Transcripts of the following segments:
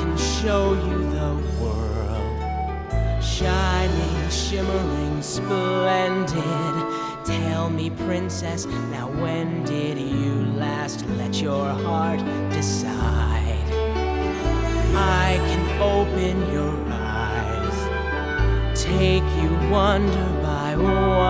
can show you the world. Shining, shimmering, splendid. Tell me, princess, now when did you last let your heart decide? I can open your eyes, take you wonder by wonder,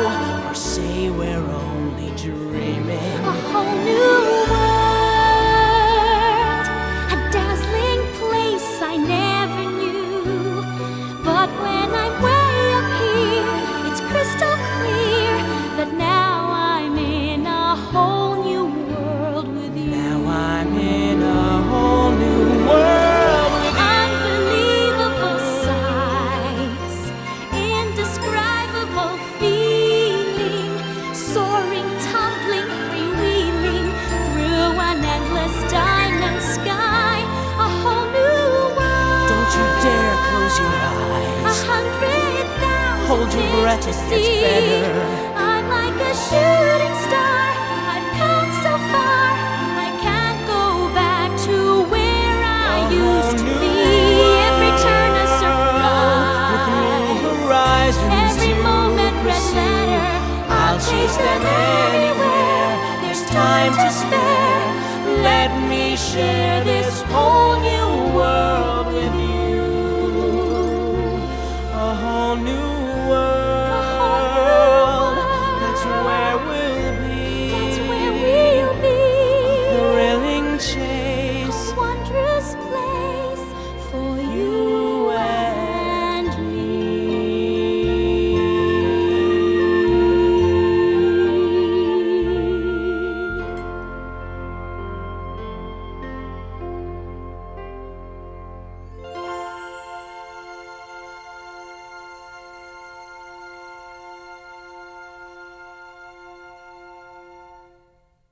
better, to see. Better. I'm like a shooting star. I've come so far. I can't go back to where I used to be. Every turn a surprise. Every moment red letter. I'll chase them anywhere. There's time to spare. Let me share this whole new world.